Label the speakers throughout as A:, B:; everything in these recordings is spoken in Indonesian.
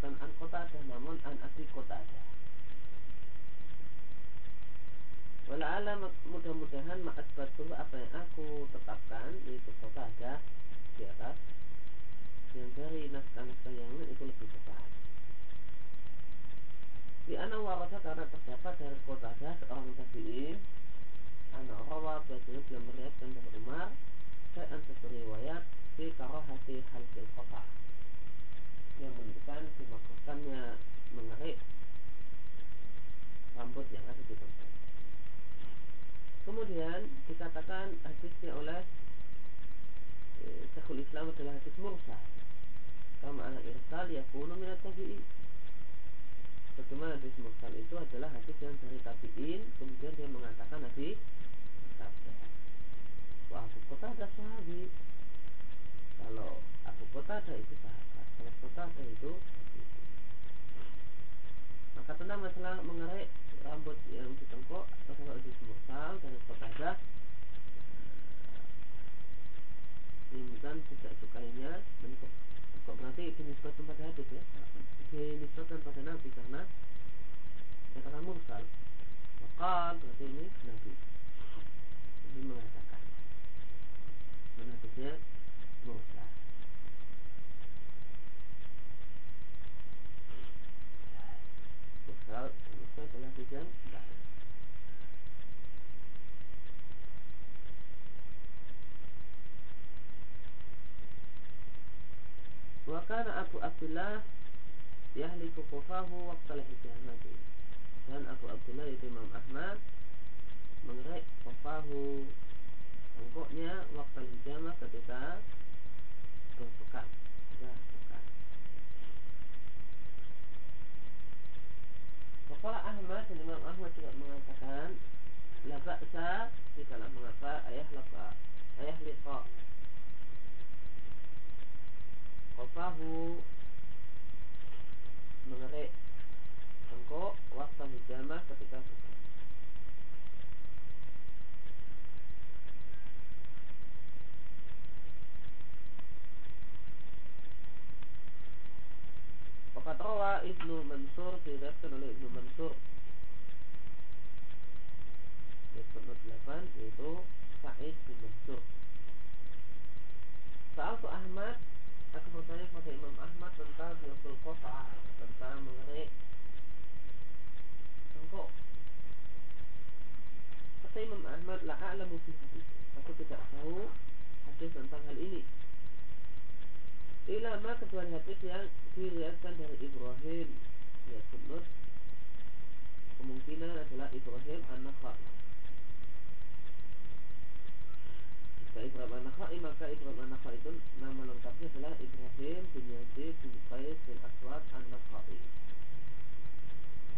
A: bukan an kota ada namun an asli kota ada. Wala alam mudah-mudahan ma'asbatu apa yang aku tetapkan yaitu kota ada di atas yang dari naskah-naskah yang lain itu lebih tepat. Di anak warasa karena terdapat dari kota ada seorang tabiin anak rawa biasanya belum meriwayatkan dari Umar saya satu riwayat fi karahati halqil qafa yang menunjukkan dimakruhkannya mengerik rambut yang ada di tempat. Kemudian dikatakan hadisnya oleh eh, Syekhul Islam adalah hadis mursal. Kama ala irsal yakunu min tabi'in. Bagaimana hadis mursal itu adalah hadis yang dari tabi'in kemudian dia mengatakan Nabi sabda. Wah, Abu Qatadah sahabi. Kalau Abu Qatadah itu sahabat, kalau Qatadah itu maka tentang masalah mengerik rambut yang ditengkuk atau kalau itu mursal dari Qatadah bukan tidak sukainya bentuk kok berarti dinisbatkan pada hadis ya? Dinisbatkan pada Nabi karena katakan mursal maka berarti ini Nabi. Ini mengatakan. Menafisnya Wakana Abu Abdullah yahliku kufahu waktu hijamati dan Abu Abdullah itu Imam Ahmad mengerik kufahu tengkuknya waktu hijamah ketika sudah pekat Wakala Ahmad dan Imam Ahmad juga mengatakan La ba'sa Tidaklah mengapa ayah laka Ayah liqa Kofahu mengerik tengkuk waktu hijamah ketika buka. Fakat rawa Ibnu Mansur diriwayatkan oleh Ibnu Mansur. Di nomor 8 yaitu Sa'id bin Mansur. Saat Ahmad aku bertanya pada Imam Ahmad tentang halqul qafa tentang mengerik tengkuk kata Imam Ahmad la a'lamu fi hadis. Aku tidak tahu hadis tentang hal ini Ilama kecuali hadis yang diriwayatkan dari Ibrahim. Ya kunut kemungkinan adalah Ibrahim an-Nakhai jika Ibrahim an-Nakhai maka Ibrahim an-Nakhai itu nama lengkapnya adalah Ibrahim bin Yazid bin Qais bin Aswad an-Nakhai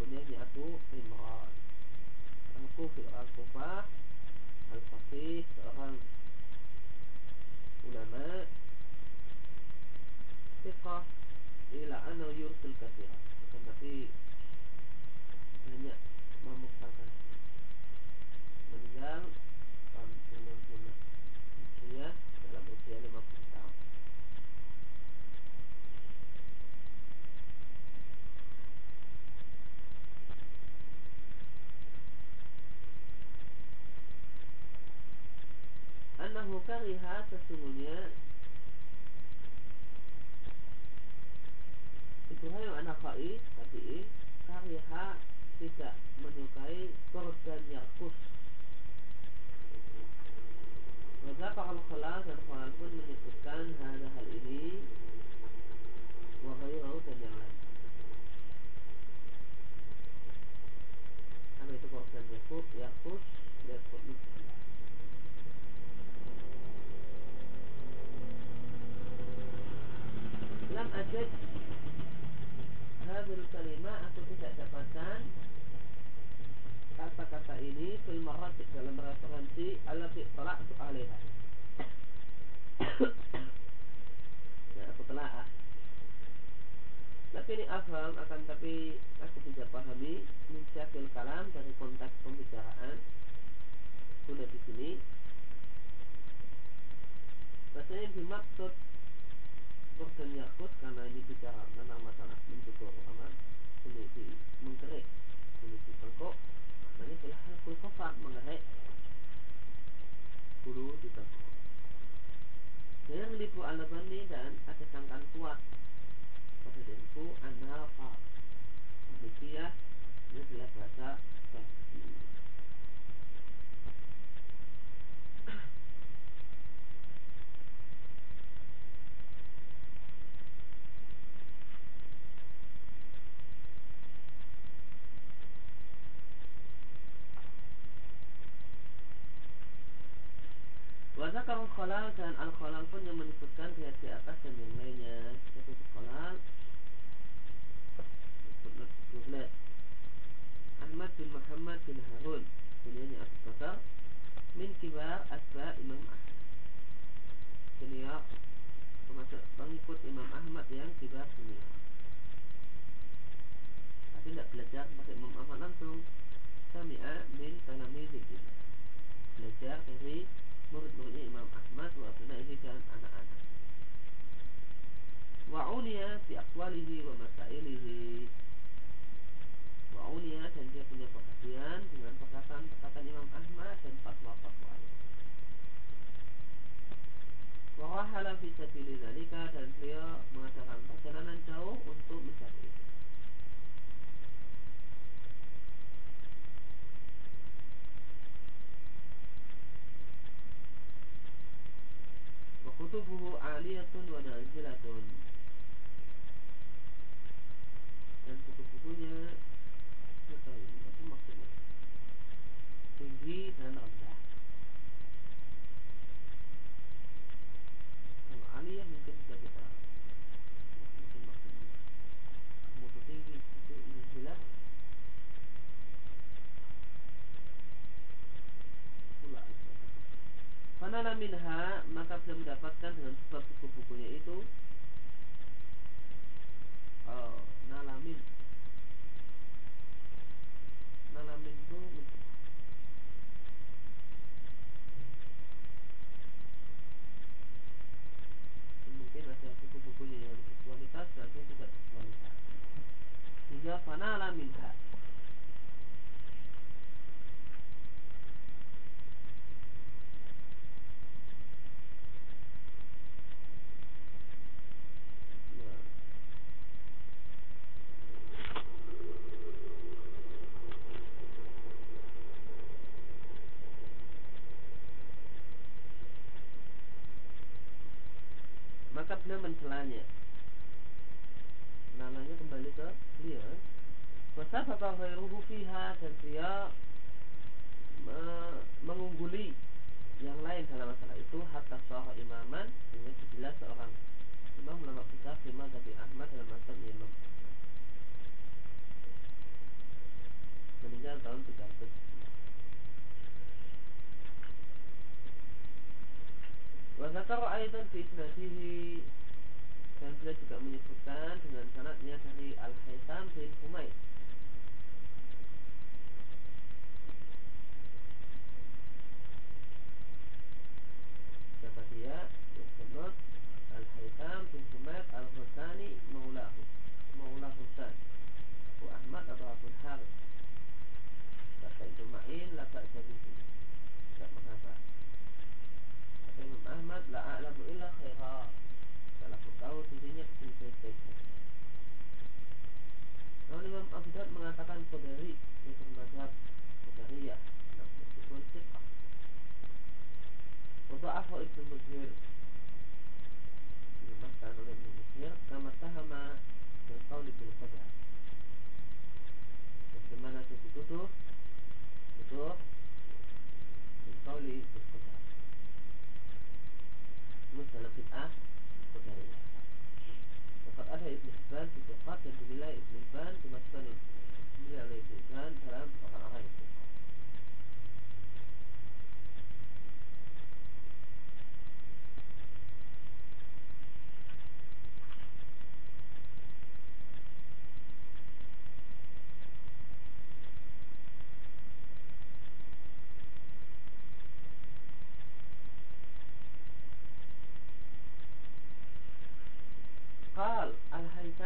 A: kunyahnya Abu Imran. Al-Kufi Al-Kufah Al-Fasih seorang ulama Fiqah ila anna kathira. Tapi banyak meninggal tahun 60 usia dalam usia 50 tahun. Anahu kariha sesungguhnya Ibrahim anak Khai tapi kariha tidak menyukai korban Yakus maka kalau khalal dan khalal pun menyebutkan hal hal ini Wahayau dan yang lain. Apa itu korban Yakus Yakus Yakus Lam ajad hadil kalimah aku tidak dapatkan? Kata-kata ini? Fil maratib dalam referensi alati tala'tu alaiha. Ya aku telah. Tapi ini afham akan tapi aku bisa pahami min kalam dari konteks pembicaraan. Sudah di sini. Rasanya yang dimaksud dan yakut karena ini bicara tentang masalah mencukur apa kulit di mengkerik kulit di bengkok maknanya adalah hal kulkofat mengerik bulu di bengkok saya lipu alabani dan ada sangkaan kuat pada diriku analfa demikian ini adalah bahasa Bahasa Wazakarul khalal dan al khalal pun yang menyebutkan riwayat di atas dan yang lainnya. Yaitu khalal Ahmad bin Muhammad bin Harun. Ini Abu Bakar. Min kibar asba Imam Ahmad. Senior Termasuk pengikut Imam Ahmad yang kibar senior Tapi tidak belajar pakai Imam Ahmad langsung. Sami'a min talamidin Belajar dari murid-muridnya Imam Ahmad wa abnaihi dan anak-anak. Wa uniya bi aqwalihi wa masailihi. Wa uniya dan dia punya perhatian dengan perkataan-perkataan Imam Ahmad dan fatwa-fatwa Wa wahala fi sabili dan beliau mengadakan perjalanan jauh untuk mencari itu. Aliyatun wa nazilatun. Dan buku-bukunya mengetahui apa maksudnya. Tinggi dan rendah. Kalau aliyah mungkin bisa kita mungkin maksudnya mutu tinggi itu nazilah pula Fanala minha maka bisa mendapatkan dengan sebab buku-bukunya itu oh, nalamin. Nalamin itu mungkin ada buku-bukunya yang berkualitas dan juga berkualitas. Hingga fanala minha غيره فيها تنسيق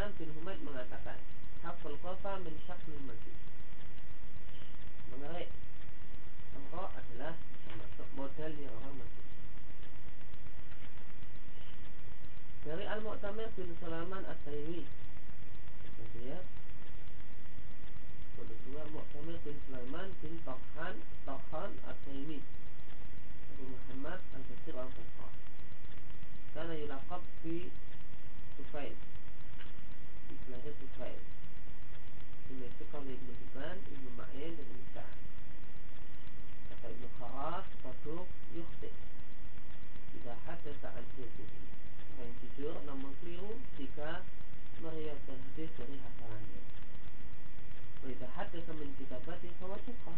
A: Imam bin Humaid mengatakan Hafal Qafa min syakmin majus Mengerik Engkau adalah termasuk modalnya orang majus Dari Al-Mu'tamir bin Salaman As-Sayri Lihat 22 Mu'tamir bin Salaman bin Tokhan Tokhan As-Sayri Abu Muhammad Al-Basir Al-Fasar Karena yulakab di Tufail lahir ini. Itu oleh Ibnu Hibban, Ibnu Ma'in, dan Ibnu Sa'ad Kata Ibnu Kharaf, Faduk, Yukhtik Tidak saat itu. Orang yang jujur namun keliru jika meriaskan hadis dari hal-hal lain. sama kita berarti batin sama suka.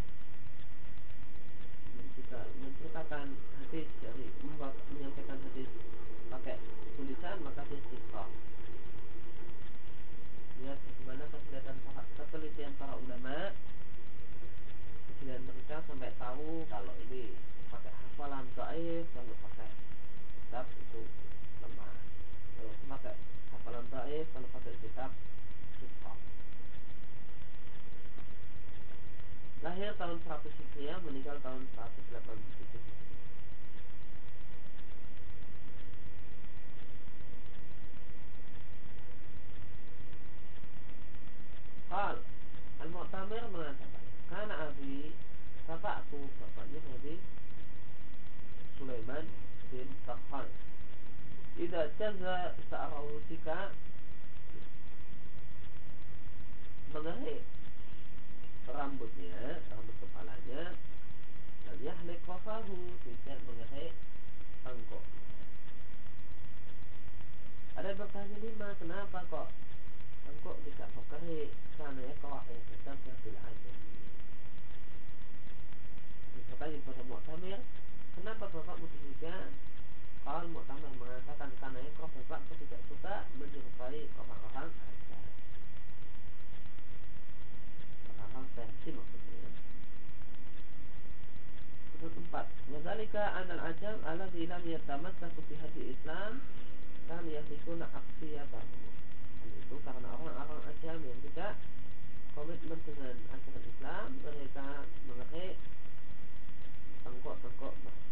A: al-ajam alladhi lam satu bi hati Islam kan yahdikuna aqsiyabahu. Itu karena orang-orang ajam yang tidak komitmen dengan ajaran Islam, mereka memakai tengkok-tengkok bahasa.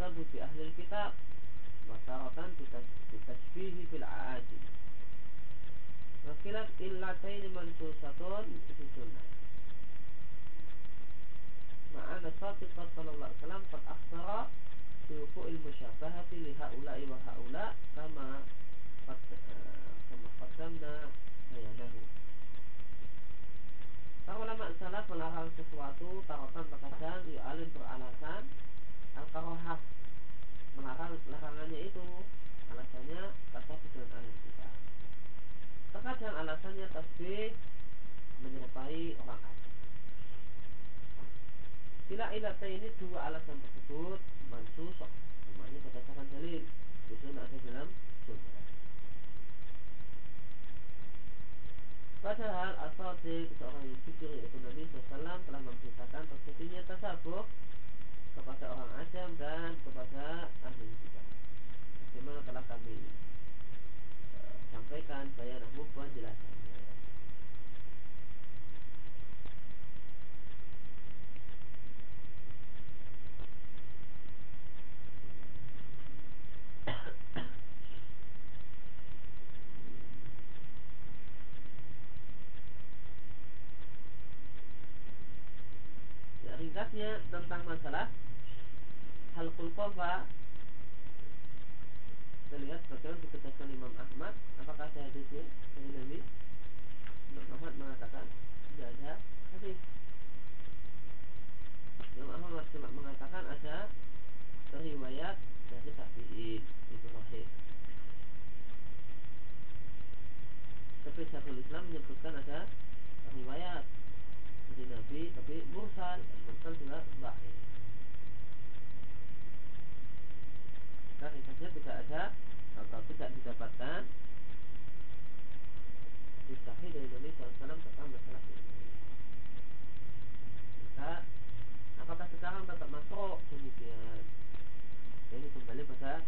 A: Al-karahata bitasabuti ahli kitab wa taratan bitasbihi fil a'ajim Wakilat illataini mansusatun fi sunnah. Ma'ana sadiqah sallallahu alaihi wasallam Qad akhsara Fi wuku'il musyabahati li ha'ula'i wa ha'ula' Kama Kama qadamna Bayanahu Para ulama salaf melarang sesuatu Tarotan terkadang Yu'alin beralasan Al-karohah Melarang larangannya itu Alasannya Kata dengan alim kita Terkadang alasannya tasbih menyerupai orang asing. Bila ilata ini dua alasan tersebut mansusok, semuanya berdasarkan dalil. Biasanya ada dalam sunnah. Padahal asadik seorang yang jujur yaitu Nabi SAW telah memberitakan terjadinya tasabuh kepada orang ajam dan kepada ahli kitab. Bagaimana telah kami sampaikan saya namun penjelasannya ya, ringkasnya tentang masalah hal kulkofa kita lihat bagaimana diketahui Imam Ahmad. Apakah ada hadisnya dari Nabi? Imam Ahmad mengatakan tidak ada hadis. Imam Ahmad cuma mengatakan ada riwayat dari tabi'in itu rahim tapi Syekhul Islam menyebutkan ada riwayat dari Nabi tapi mursal mursal juga baik maka ringkasnya tidak ada atau tidak didapatkan di sahih dari Nabi SAW tentang masalah ini. Maka apakah sekarang tetap masuk demikian? Ini kembali pada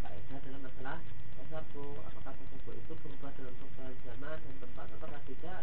A: kaidah dalam masalah tasabu. Apakah tasabu itu berubah dalam perubahan zaman dan tempat atau tidak?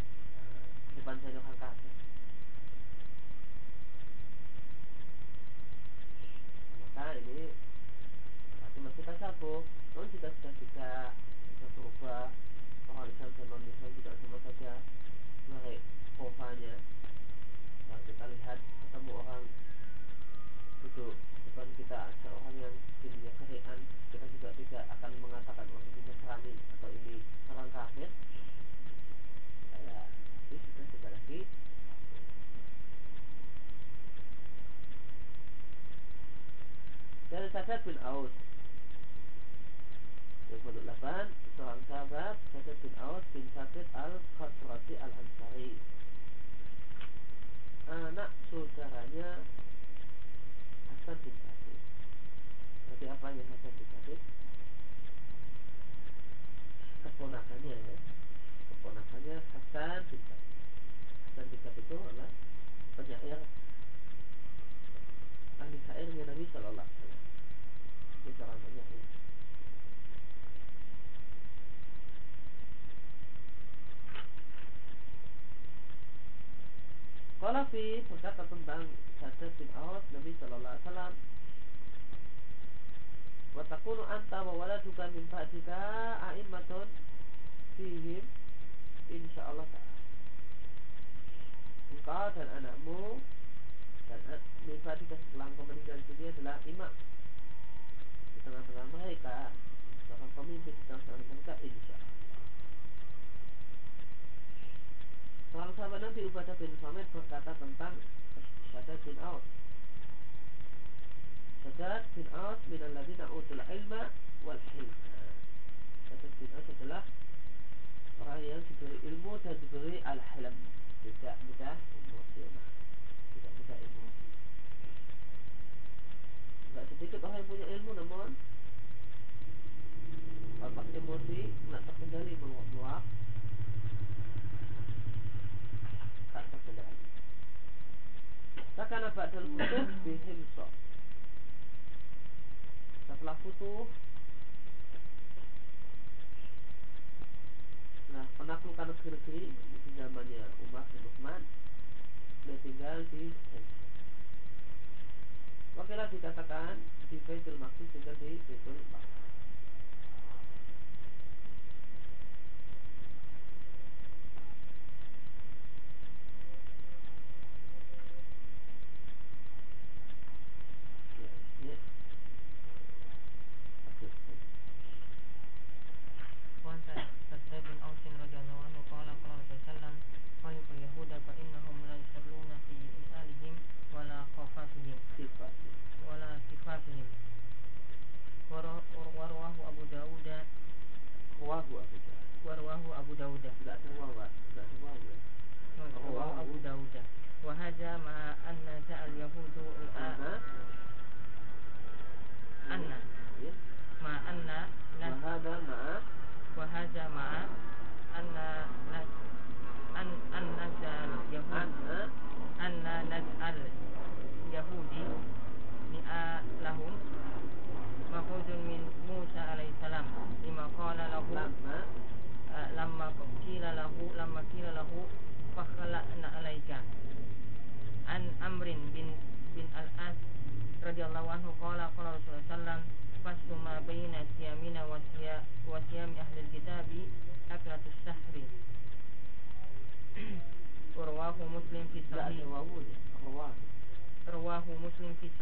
A: adjustment. Oh, Qalafi berkata tentang Sadad bin Awas Nabi Sallallahu Alaihi Wasallam. Wa takunu anta wa waladuka min ba'dika a'immatun fihim insyaallah ta'ala. Engkau dan anakmu dan min ba'dika setelah engkau meninggal dunia adalah imam tengah-tengah mereka seorang pemimpin di tengah-tengah mereka insya Seorang sahabat Nabi Ubadah bin Samir berkata tentang Ubadah bin Aus. Sadat bin Aus min alladzina na'udul ilma wal hilma. Sadat bin Aus adalah orang yang diberi ilmu dan diberi al-hilm. Tidak mudah emosional. Tidak mudah emosi. Tidak sedikit orang yang punya ilmu namun bapak emosi, tidak terkendali meluap-luap kendaraan. Takana ba'dal futuh bihilso. Setelah futuh Nah, penaklukan negeri-negeri di zamannya Umar bin Uthman dia tinggal di Hemsok. Wakilah dikatakan di Baitul Maqdis tinggal di Baitul Maqdis.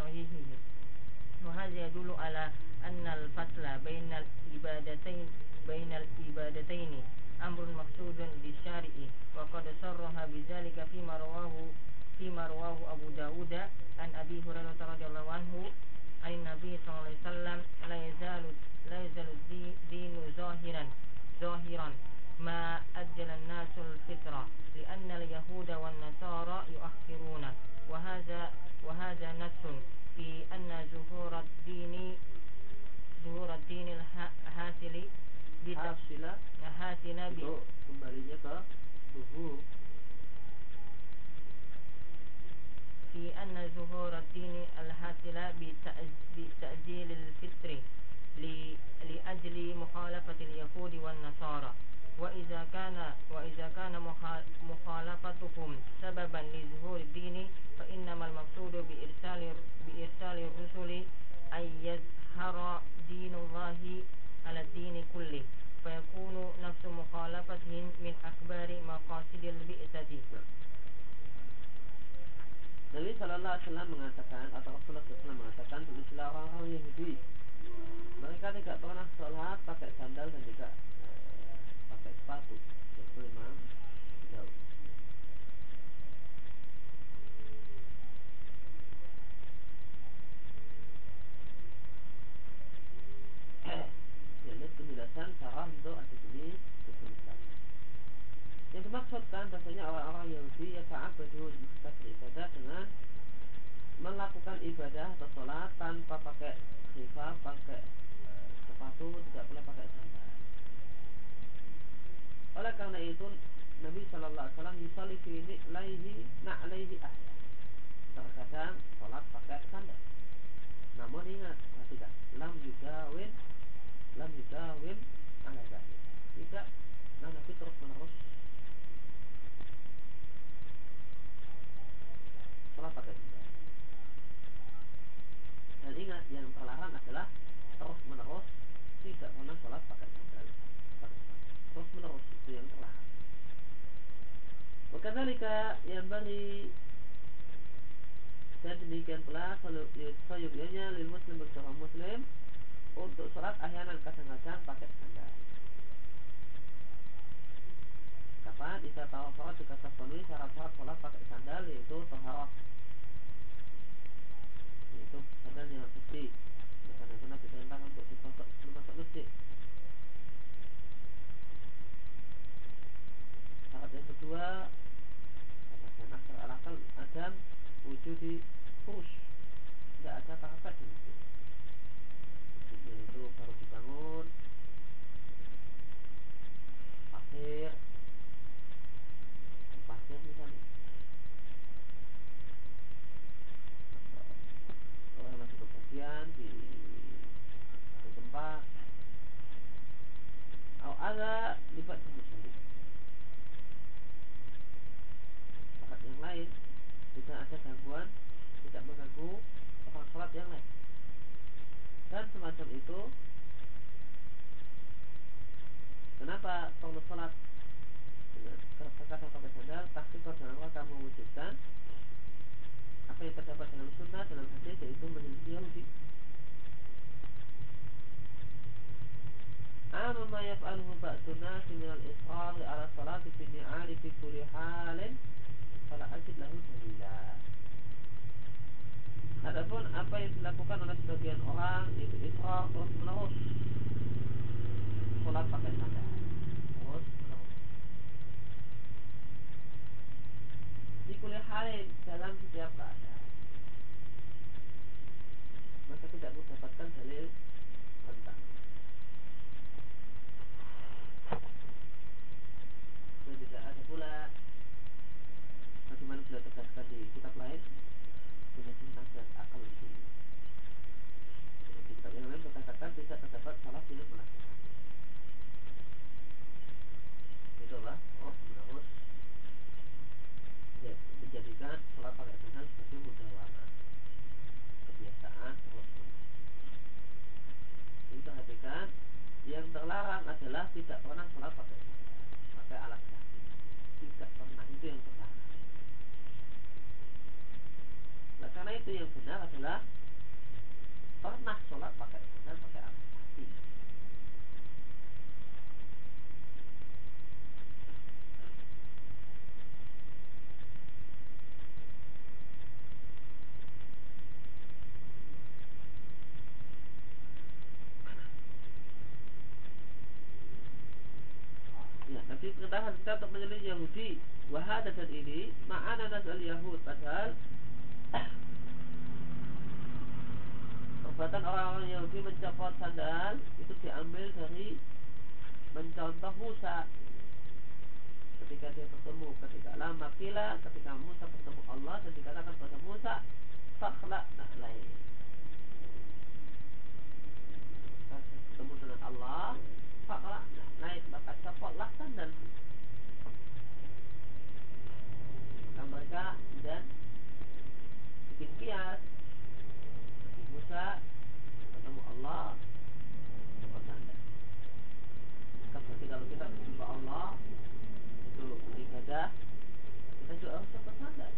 B: صحيحه وهذا يدل على أن الفصل بين الإبادتين بين الإبادتين أمر مقصود بالشارع وقد صرح بذلك فيما رواه فيما رواه أبو داود عن أبي هريرة رضي الله عنه عن النبي صلى الله عليه وسلم لا يزال لا يزال الدين ظاهرا ظاهرا ما أجل الناس الفطرة لأن اليهود والنصارى يؤخرون. وهذا وهذا نص في أن ظهور الدين ظهور الدين الحاصل
A: حاصلة
B: حاصلة في أن ظهور الدين الحاصل بتأجيل الفطر لأجل مخالفة اليهود والنصارى. وإذا كان وإذا كان مخالفتهم سببا لظهور الدين فإنما المقصود بإرسال بإرسال الرسل أن يظهر دين الله على الدين كله فيكون نفس مخالفتهم من أخبار مقاصد البئسة
A: Nabi Shallallahu Alaihi Wasallam mengatakan atau Rasulullah SAW mengatakan tulislah orang-orang Yahudi mereka tidak pernah sholat pakai sandal dan juga الصفات يقول الإمام داود Jadi penjelasan taraddu at-tajwid yang dimaksudkan bahasanya orang-orang Yahudi ya ta'abadu mereka beribadah dengan melakukan ibadah atau sholat tanpa pakai khifah, pakai eh, sepatu, tidak pula pakai sandal. Oleh karena itu Nabi Shallallahu Alaihi Wasallam ini fi laihi na'laihi ahya. Terkadang sholat pakai sandal. Namun ingat perhatikan lam juga win lam yudawin ala zahir. Tidak nah Nabi terus menerus sholat pakai sandal. Dan ingat yang terlarang adalah terus menerus tidak pernah sholat pakai sandal. Muslim itu yang telah. Maka والصديق الرحم yang Bali, dan demikian pula sayubianya lil muslim bersama muslim untuk sholat ahyanan kadang-kadang pakai sandal. Kapan bisa tahu sholat juga terpenuhi syarat-syarat sholat pakai sandal yaitu toharoh yaitu sandal yang bersih karena karena diperintahkan untuk dipakai sebelum masuk masjid pendapat yang kedua katakan asal Alasan adam wujud di kurus. Tidak ada apa-apa di itu baru dibangun. Pasir pasir misalnya orang masih bepergian di, di tempat. Atau ada gangguan, tidak mengganggu orang sholat yang lain. Dan semacam itu Kenapa perlu sholat? Terkadang pakai sandal pasti dalam rangka mewujudkan apa yang terdapat dalam sunnah dalam hadis yaitu menyelisih Yahudi Amma ma yaf'aluhu ba'du nasi min al-israr ala salati fi ni'ali fi kulli halin fala ajid lahu dalila Adapun apa yang dilakukan oleh sebagian orang itu israr terus menerus. Sholat pakai sandal terus menerus. Di kuliah halin dalam setiap keadaan. Maka tidak mendapatkan dalil tentang dan tidak ada pula bagaimana beliau tegaskan di kitab lain punya nasihat akal itu kitab yang lain berkatakan tidak terdapat salah yang melakukan itu apa? Oh menerus ya, menjadikan sholat pakai sandal sebagai mudawana kebiasaan terus ini perhatikan yang terlarang adalah tidak pernah sholat pakai pakai alat kaki tidak pernah itu yang terlarang nah, karena itu yang benar adalah pernah sholat pakai sandal pakai alat kaki Ya, tapi pengetahuan kita untuk menyelisih Yahudi Wahada dan ini Ma'ana nasal Yahud Padahal Perbuatan orang-orang Yahudi mencopot sandal Itu diambil dari Mencontoh Musa. Ketika dia bertemu Ketika lama kila Ketika Musa bertemu Allah Dan dikatakan kepada Musa Fakhlak na'lain Bertemu dengan Allah Fakhlak naik maka copotlah sandal mereka dan kias Nabi Musa ketemu Allah. Copot sandal maka berarti kalau kita berjumpa Allah itu beribadah kita juga harus copot sandal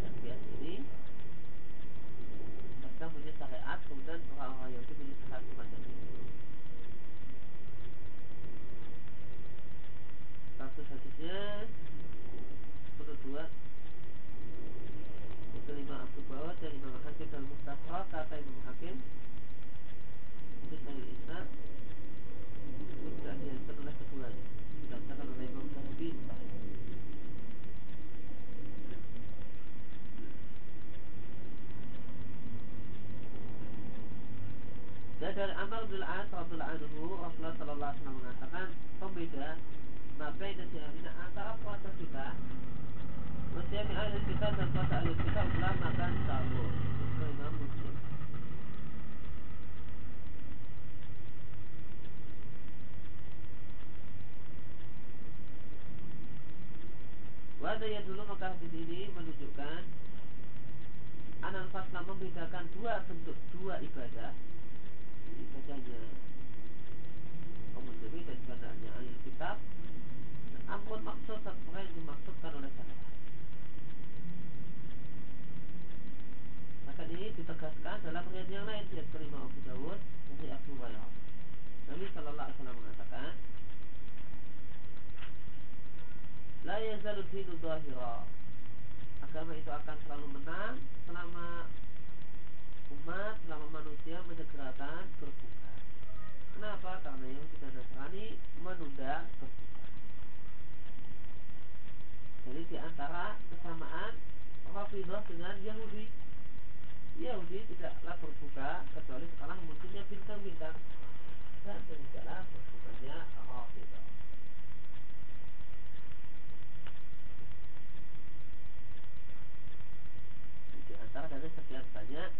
A: dan kias ini mereka punya syariat kemudian orang-orang Yahudi punya syariat semacam ini Satu dua Itu lima Abu Bawad dan Imam Hakim dan Mustafa Kata Imam Hakim. Itu sahih Islam Itu tidak dihasilkan oleh keduanya Dikatakan oleh Imam sahih Dan dari Amr bin Al-As radhiyallahu anhu Rasulullah sallallahu alaihi wasallam mengatakan pembeda maka itu antara puasa kita Wasyami ahli kita dan puasa ahli kita adalah makan sahur Imam Muslim. Wada ya dulu maka hadis ini menunjukkan Anan fasla membedakan dua bentuk dua ibadah. Ibadahnya kaum dan ibadahnya ahli kitab. Ampun maksud apa yang dimaksudkan oleh syariat. Ini ditegaskan dalam riwayat yang lain yang terima Abu Dawud dari Abu Hurairah. Nabi Shallallahu Alaihi Wasallam mengatakan, La yazalu dinu zahira Agama itu akan selalu menang Selama umat, selama manusia menyegerakan berbuka Kenapa? Karena Yahudi dan Nasrani menunda berbuka Jadi di antara kesamaan Rafidah dengan Yahudi Yahudi tidaklah berbuka kecuali sekarang munculnya bintang-bintang dan demikianlah berbukanya Rafidah. Oh, di antara dari sekian banyak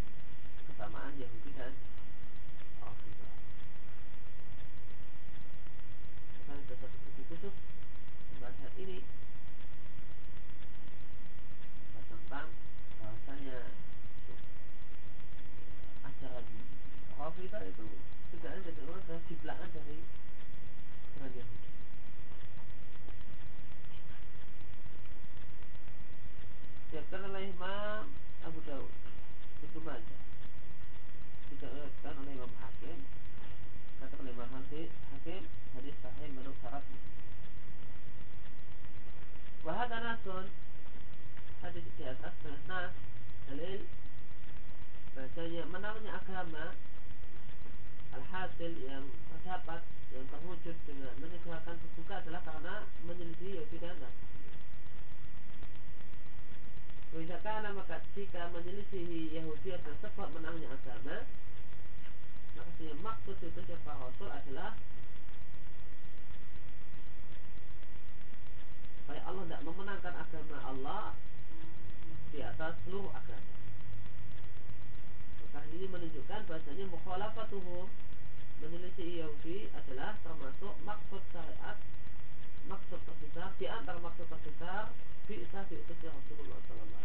A: kesamaan Yahudi dan Rafidah. Kita ada satu buku khusus membahas ini tentang itu tidak ada dari orang adalah ciptaan dari orang Yahudi Siapkan oleh Imam Abu Dawud Ibnu Majah Dikatakan oleh Imam Hakim. Kata oleh Imam Hakim Hadis sahih menurut syarat Wahada nasun Hadis di atas Nas Dalil Bahasanya menarnya agama Alhasil yang terdapat Yang terwujud dengan menegakkan berbuka adalah karena Menyelisih Yahudi dan Wisakana maka jika menyelisihi Yahudi adalah sebab menangnya agama Maka maksud itu siapa? Rasul adalah Supaya Allah tidak memenangkan agama Allah Di atas seluruh agama Maka ini menunjukkan bahasanya mukhalafatuhum Menyelisih Yahudi adalah termasuk maksud syariat Maksud terbesar Di antara maksud terbesar Bi'sa bi'utusnya Rasulullah SAW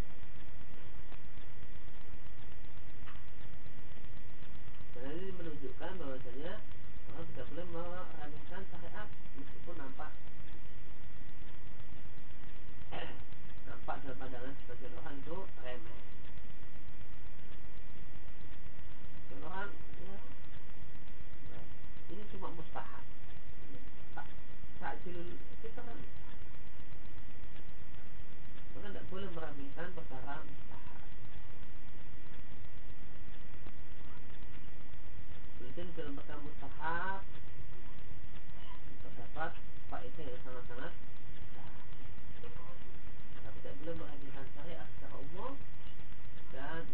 A: Dan ini menunjukkan bahwasanya orang tidak boleh meremehkan syariat meskipun nampak. Nampak dalam pandangan sebagian orang itu remeh. Dan orang ya, ini cuma mustahab. Tak tak jilul kita kan maka tidak boleh meremehkan perkara mustahab. Kemudian dalam perkara mustahab terdapat faedah yang sangat-sangat Tapi tidak boleh meremehkan syariat secara umum dan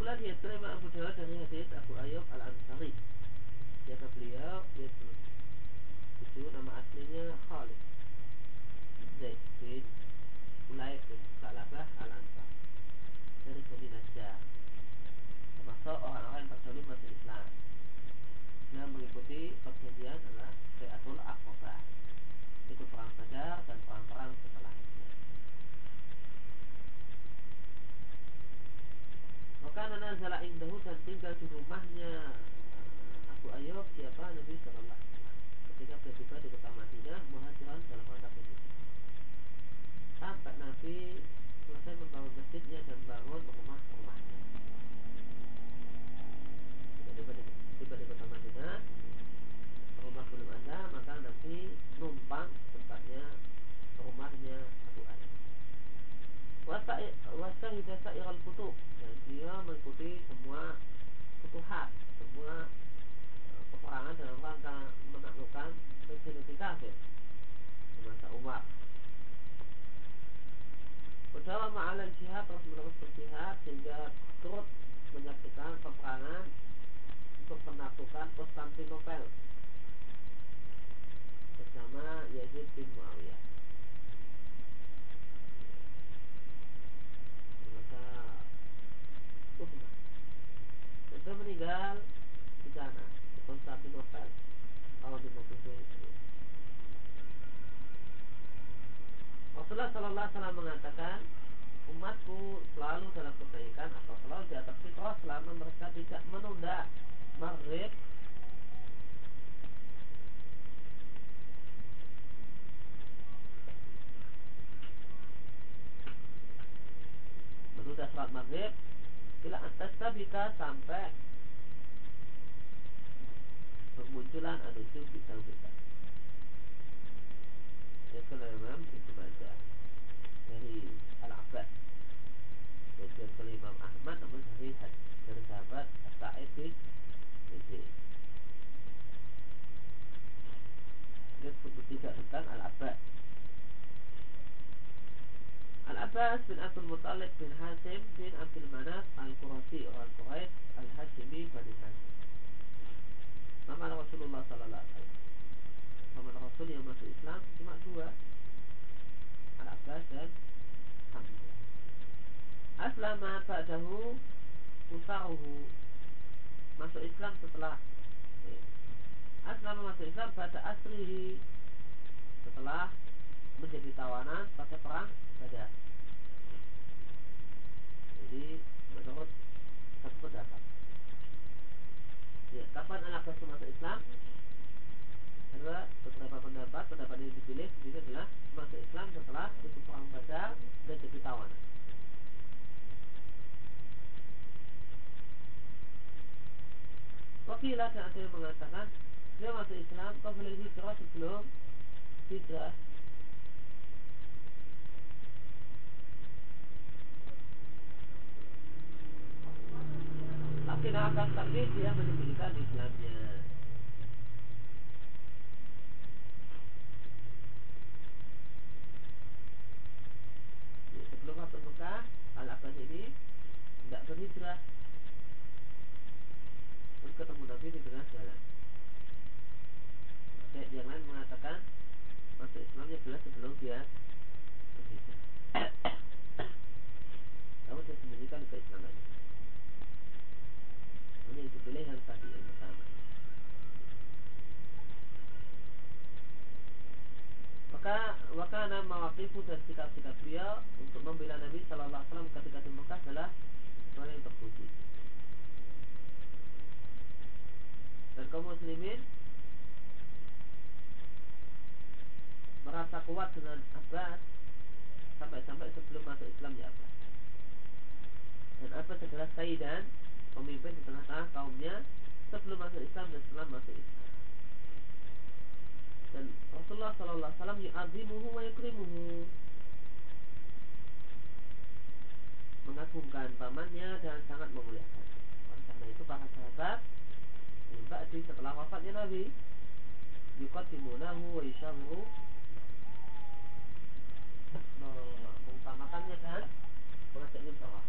A: pula dia terima Abu Dawud dari hadis Abu Ayyub Al Ansari. Siapa beliau? Yaitu itu nama aslinya Khalid Zaid bin Ulaid bin Sa'labah Al Ansar dari Bani Najjar termasuk orang-orang yang terdahulu masuk Islam. Dia mengikuti perjanjian adalah Bayatul Aqabah ikut perang Badar dan perang-perang setelahnya. Maka nazala indahu dan tinggal di rumahnya Abu Ayyub siapa? Nabi Sallallahu Alaihi ketika tiba di kota Madinah muhajiran dalam rangka berhijrah sampai Nabi selesai membangun masjidnya dan bangun rumah-rumahnya. Tiba di kota Madinah rumah belum ada maka Nabi numpang tempatnya rumahnya Abu Ayyub wasahidah sa'iral kutub dan dia mengikuti semua futuhat semua eh, peperangan dalam rangka menaklukkan negeri kafir. Di masa Berdawa ma'alan jihad terus menerus berjihad sehingga turut menyaksikan peperangan untuk penaklukan Konstantinopel bersama Yazid bin Muawiyah sudah meninggal di sana di Konstantinopel tahun 52 Rasulullah Sallallahu Alaihi Wasallam mengatakan umatku selalu dalam kebaikan atau selalu di atas fitrah selama mereka tidak menunda maghrib. Menunda sholat maghrib bila atas tabika sampai bermunculan anusu bintang-bintang. Ya kalau Imam itu baca dari Al-Abbas dan kalau Imam Ahmad namun dari dari sahabat Sa'id bin. Dia sebut tidak tentang Al-Abbas. Al-Abbas bin Abdul Muttalib bin Hasim bin Abdul Manaf Al-Qurasi orang Quraisy Al-Hashimi Bani Hasim. Nama Rasulullah Sallallahu Alaihi Wasallam. Nama Rasul yang masuk Islam cuma dua, Al-Abbas dan Hamzah. Aslama ba'dahu usaruhu masuk Islam setelah eh, Aslama masuk Islam pada asrihi setelah menjadi tawanan pada perang Badar. Jadi menurut satu pendapat Ya, kapan anak Abbas masuk Islam? Ada beberapa pendapat. Pendapat yang dipilih ini adalah masuk Islam setelah itu perang Badar dan jadi tawanan. Dan ada yang mengatakan dia masuk Islam boleh hijrah sebelum hijrah. Tidak akan tapi dia menyembunyikan Islamnya ya, sebelum masuk Mekah Al-Abbas ini tidak berhijrah pun ketemu Nabi di tengah jalan Ada yang lain mengatakan masuk Islamnya jelas sebelum dia berhijrah Lalu dia sembunyikan keislamannya ini yang dipilih yang tadi yang pertama. Maka wakana mawaqifu sikap-sikap beliau untuk membela Nabi Shallallahu Alaihi Wasallam ketika di Mekah adalah sesuatu yang terpuji. Dan kaum muslimin merasa kuat dengan Abbas sampai-sampai sebelum masuk Islam ya Abbas. Dan Abbas adalah Sayyidan pemimpin di tengah-tengah kaumnya sebelum masuk Islam dan setelah masuk Islam. Dan Rasulullah Sallallahu Alaihi Wasallam yu'azimuhu wa yukrimuhu mengagungkan pamannya dan sangat memuliakan. Oleh karena itu para sahabat di setelah wafatnya Nabi yuqaddimunahu wa yushamuhu mengutamakannya dan mengajaknya bawah.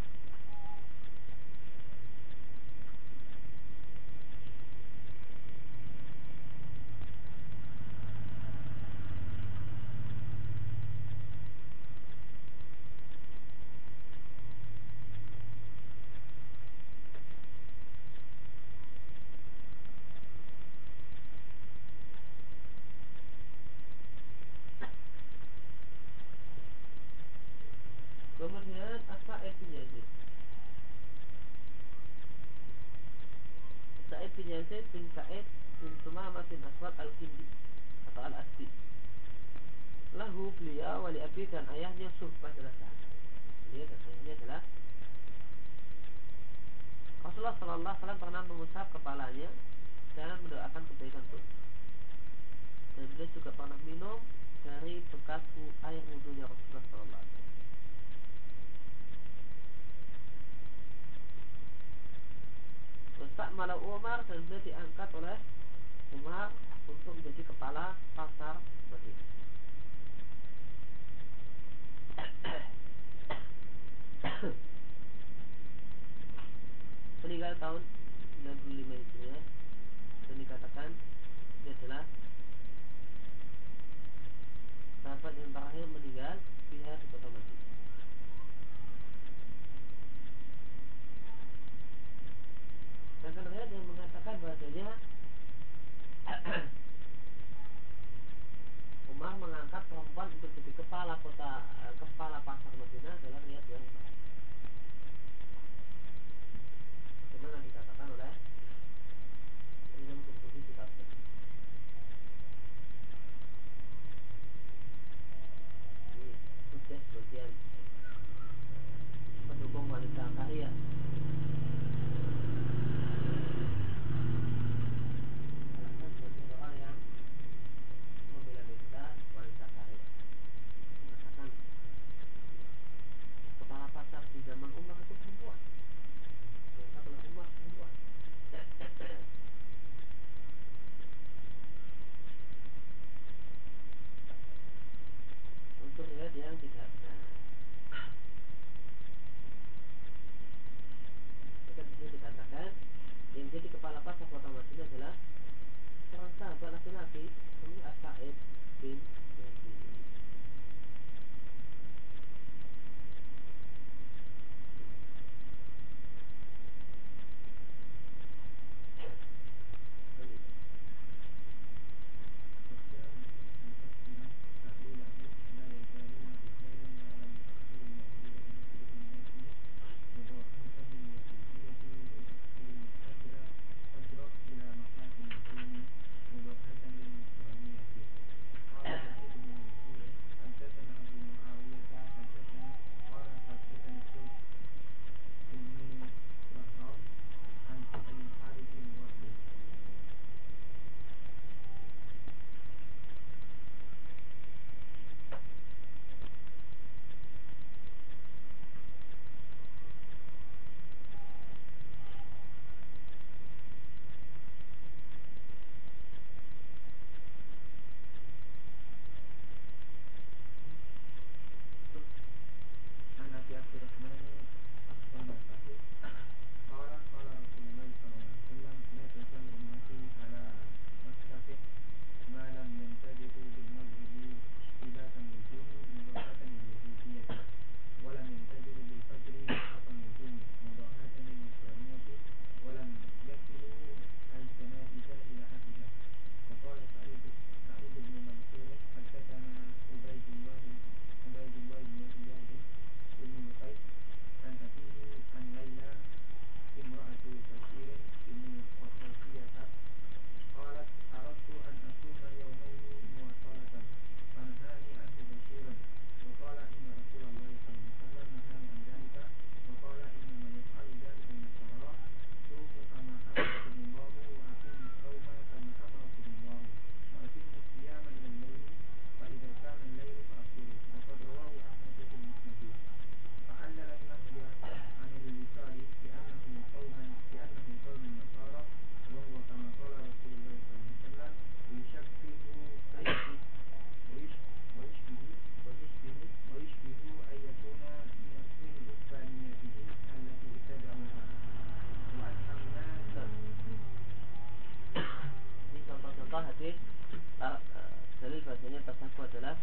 A: Mayoritas aku adalah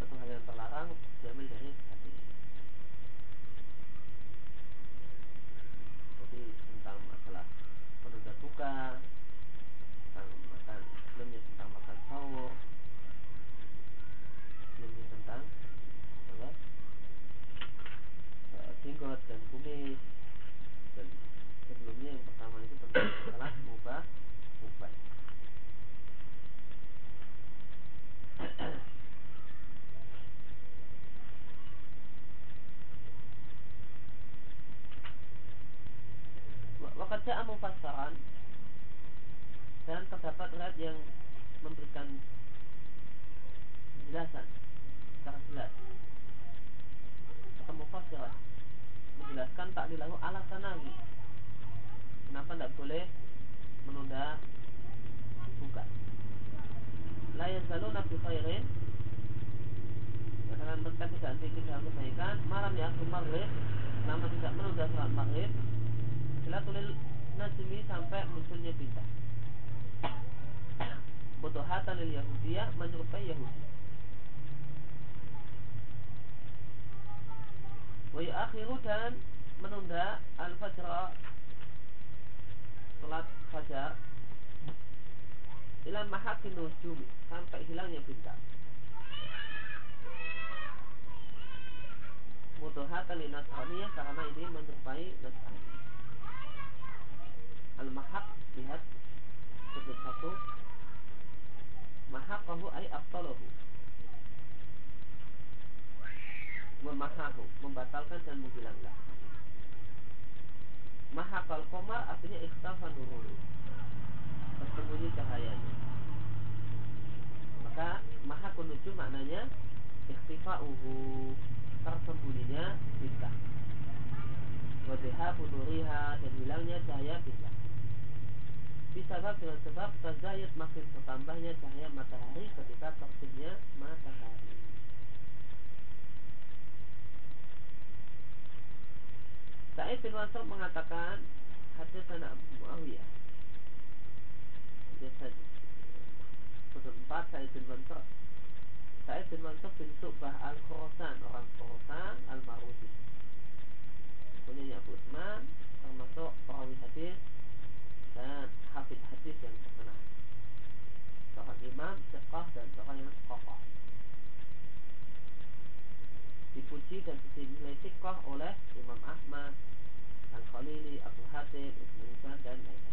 A: satu hal yang terlarang diambil dari hati. Jadi tentang masalah menunda buka tentang makan sebelumnya tentang makan sahur sebelumnya tentang apa? Eh, dan kumis dan sebelumnya yang pertama itu tentang masalah mubah mubah Wakat ja'a mufassaran dan terdapat riwayat yang memberikan penjelasan secara jelas atau mufassiran menjelaskan tak dilakukan alasan lagi kenapa tidak boleh menunda buka la yazaluna nabi khairin karena mereka tidak henti dalam kebaikan malam yang maghrib namun tidak menunda sholat maghrib tulil najmi sampai munculnya bintang Butuhatan lil Yahudiyah menyerupai Yahudi Wa akhiru dan menunda al-fajr Salat fajar Ila mahakin nujumi Sampai hilangnya bintang Butuhatan lil Nasraniyah Karena ini menyerupai Nasrani Al-mahak lihat sebut satu Mahakahu ay abtalahu Memahahu Membatalkan dan menghilangkan Mahakal komar artinya ikhtafa nurul. Tersembunyi cahayanya. Maka mahakun nuju maknanya Ikhtifa'uhu. Tersembunyinya bintang. Wadeha punuriha dan hilangnya cahaya bintang. Bisa dengan sebab tazayat makin bertambahnya cahaya matahari ketika terbitnya matahari. Sa'id bin Mansur mengatakan anak Abu Muawiyah. Biasa Sudut 4 Sa'id bin Mansur Sa'id bin Mansur Al-Khurasan Orang Punya Abu Usman Termasuk perawi hadis dan hafid hadis yang terkenal. Seorang imam, sekolah dan seorang yang kokoh dipuji dan dinilai oleh Imam Ahmad الخليلي أبو حاتم اسم إنسان كان ميتا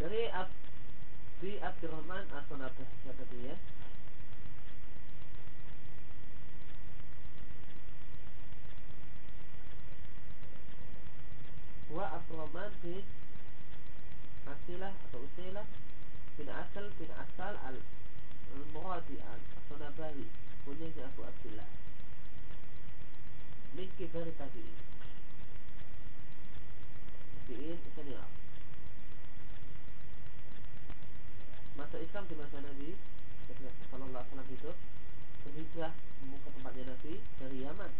A: lain-lain Abdurrahman atau Nabah siapa dia? Wa Abdurrahman bin Usilah atau Usilah bin Asal bin Asal al Muradi As-Sunabahi punyanya Abu Abdullah. Min kibar tabi'in tabi'in senior masa Islam di masa Nabi Sallallahu Alaihi Wasallam itu berhijrah ke tempatnya Nabi dari Yaman.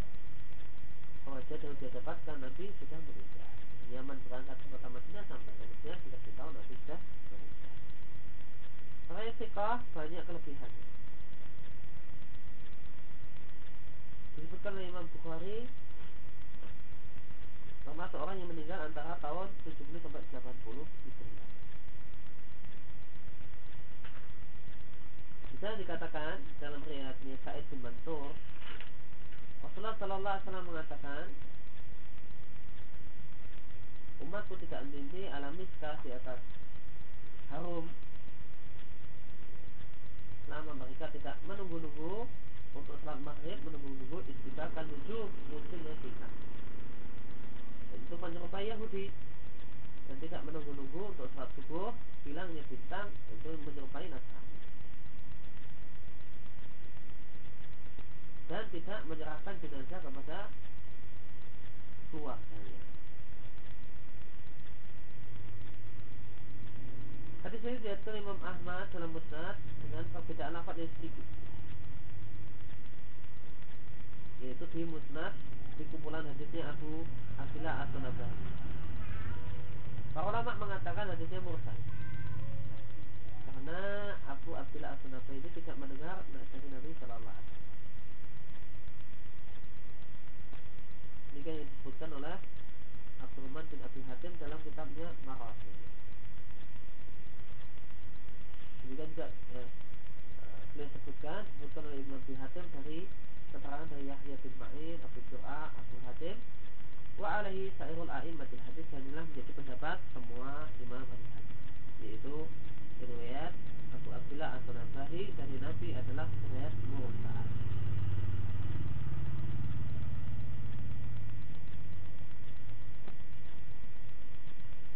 A: Raja dan dia dapatkan Nabi sudah berhijrah. Yaman berangkat ke kota Madinah sampai akhirnya dikasih tahu Nabi sudah berhijrah. Raya Sikah banyak kelebihannya disebutkan oleh Imam Bukhari termasuk orang yang meninggal antara tahun 70 sampai 80 Hijriah. Bisa dikatakan dalam riwayatnya Sa'id bin Mansur Rasulullah Sallallahu Alaihi Wasallam mengatakan umatku tidak mimpi alami di atas harum. Selama mereka tidak menunggu-nunggu untuk salat maghrib menunggu-nunggu istiqakan menuju munculnya kita dan itu menyerupai Yahudi dan tidak menunggu-nunggu untuk salat subuh hilangnya bintang itu menyerupai Nasrani dan tidak menyerahkan jenazah kepada keluarganya Hadis ini diatur Imam Ahmad dalam Musnad dengan perbedaan lafaz yang sedikit yaitu di musnad di kumpulan hadisnya Abu Abdullah As-Sunabah. Para ulama mengatakan hadisnya mursal. Karena Abu Abdullah As-Sunabah ini tidak mendengar dari Nabi Sallallahu Alaihi Wasallam. Ini yang disebutkan oleh Abdurrahman bin Abi Hatim dalam kitabnya Marasil. Demikian juga ya, eh, beliau sebutkan disebutkan oleh Ibnu Abi Hatim dari keterangan dari Yahya bin Ma'in, Abu Jur'a, Abu Hatim wa alaihi sa'irul a'immatil hadis dan inilah menjadi pendapat semua imam ahli hadis yaitu riwayat Abu Abdullah As-Sunabahi dari Nabi adalah riwayat mursal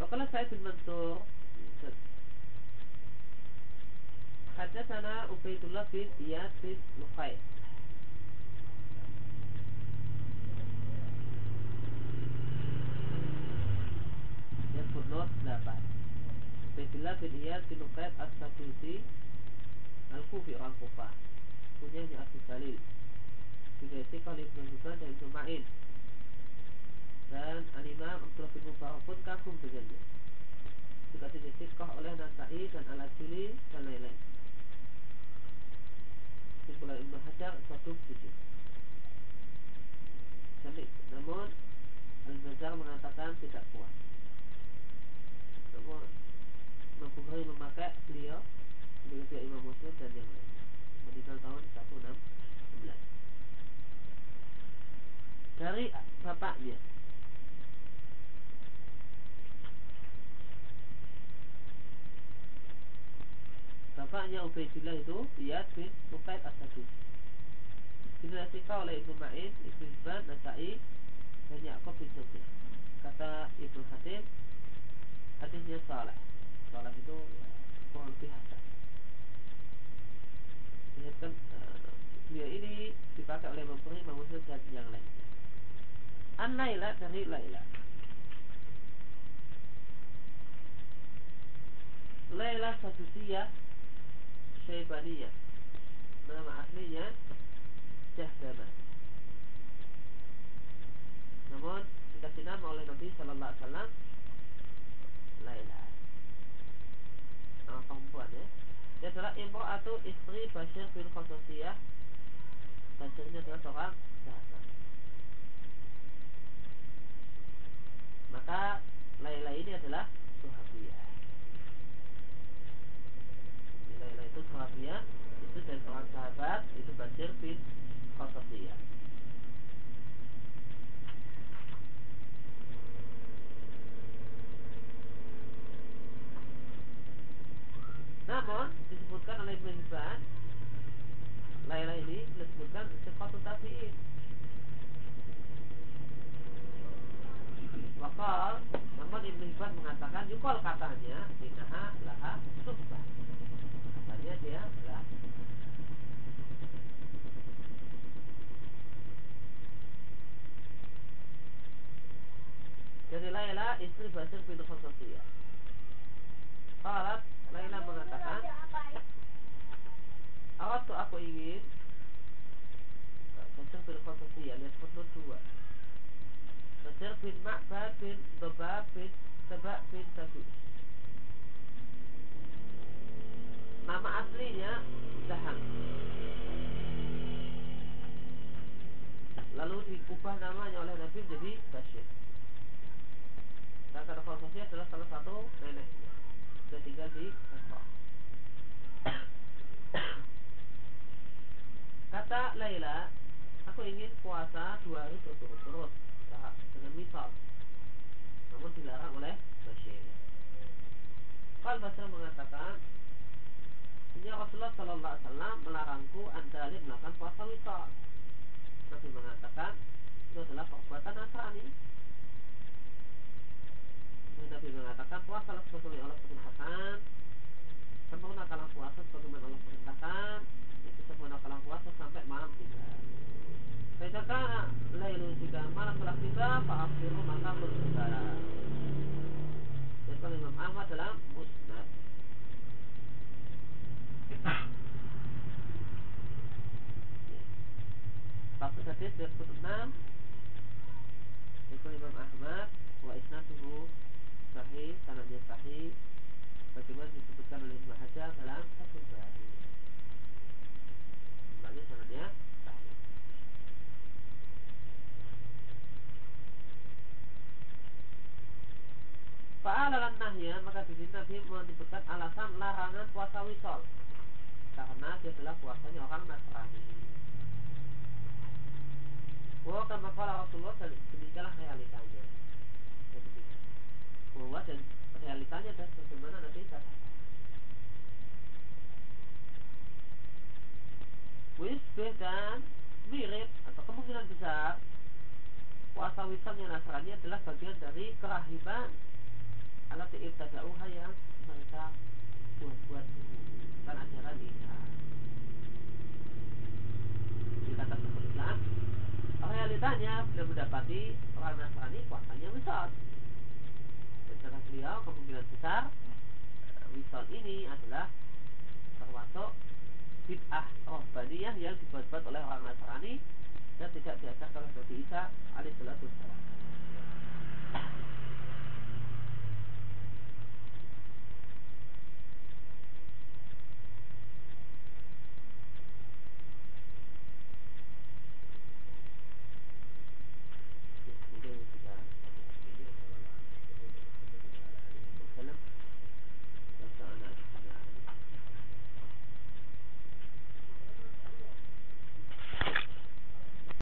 A: Wakala saya bin Mansur Hadatsana Ubaidullah bin Iyad bin Luqaid footnote 8 Ubaidillah bin Iyad bin Uqaid As-Sadusi Al-Kufi orang Kufah. Punyanya Abu Salil Juga oleh Ibn Hibban dan Ibn Ma'in Dan Al-Imam Abdullah bin Mubarak pun kagum dengannya Juga Istiqah oleh Nasai dan Al-Ajuli dan lain-lain. Simpulan Ibn Hajar Satu tujuh Namun Al-Bazar mengatakan tidak kuat. Namun Imam memakai beliau Begitu Imam Muslim dan yang lain. Meninggal tahun 1611 Dari bapaknya Bapaknya Ubaidillah itu Iyad bin Muqaid As-Sadud Dinasikan oleh Ibnu Ma'in, Ibnu Hibban, Nasai Dan Ya'qub bin Zubair Kata Ibnu Hatim hadisnya salah salah itu ya, kurang lebih hasan. Lihatkan uh, beliau ini dipakai oleh Bukhari Muslim dan yang lain an Laila dari Laila. Laila Sadusiyah Syaibaniyah nama aslinya Jahdama. Namun dikasih nama oleh Nabi Sallallahu Alaihi Wasallam Laila Nama perempuan ya. Dia adalah atau istri Bashir bin Khososiyah Bashir ini adalah seorang sahabat Maka Laila ini adalah Suhabiyah Itu Suhabiyah Itu dari seorang sahabat Itu Bashir bin Khososiyah Namun disebutkan oleh Ibn Hibban Laila ini disebutkan Sekotun tabi'in. Wakal Namun Ibn Hibban mengatakan Yukol katanya Inaha akhirnya dia enggak Jadi Laila istri Basir bin Khosofiyah. Laila mengatakan, awat tuh aku ingin Basir bin Khosofiyah lihat foto dua. Basir bin Ma'bad bin Dobab bin Tabak bin Tabi'i. Nama aslinya Daham Lalu diubah namanya oleh Nabi jadi Bashir. Dan kata adalah salah satu neneknya Sudah tinggal di Basrah Kata Laila Aku ingin puasa dua hari berturut-turut Dengan misal. Namun dilarang oleh Bashir. Kal Basir mengatakan Ini Rasulullah Sallallahu Alaihi Wasallam melarangku anda melakukan puasa wisal Nabi mengatakan itu adalah perbuatan Nasrani. Nabi mengatakan puasa sebagaimana Allah perintahkan sempurnakanlah puasa sebagaimana Allah perintahkan itu sempurnakanlah puasa sampai malam tiba. Faidaka lailu jika malam telah tiba fa'afiru maka bersaudara. Dan Imam Ahmad dalam musnad. Satu hadis dari kutub 6 Itu Imam Ahmad Wa isnatuhu Sahih, sanadnya sahih Bagaimana disebutkan oleh Ibnu Hajar dalam Fathul Bari Maknanya sanadnya sahih Fa'alalan nahya Maka di sini Nabi menyebutkan alasan larangan puasa wisol. Karena dia adalah puasanya orang Nasrani. Bahwa kama kala Rasulullah dan demikianlah realitanya bahwa dan realitanya dan bagaimana nanti katakan Wisbih dan mirip atau kemungkinan besar puasa wisannya Nasrani adalah bagian dari kerahiban. Alat ibtada'uha yang mereka buat-buat kan ajaran dikatakan Islam realitanya beliau mendapati orang Nasrani puasanya wisal kata beliau kemungkinan besar wisal ini adalah termasuk bid'ah rohbaniyah yang dibuat-buat oleh orang Nasrani dan tidak diajarkan oleh Nabi Isa alaihissalatu wassalam